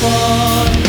fun.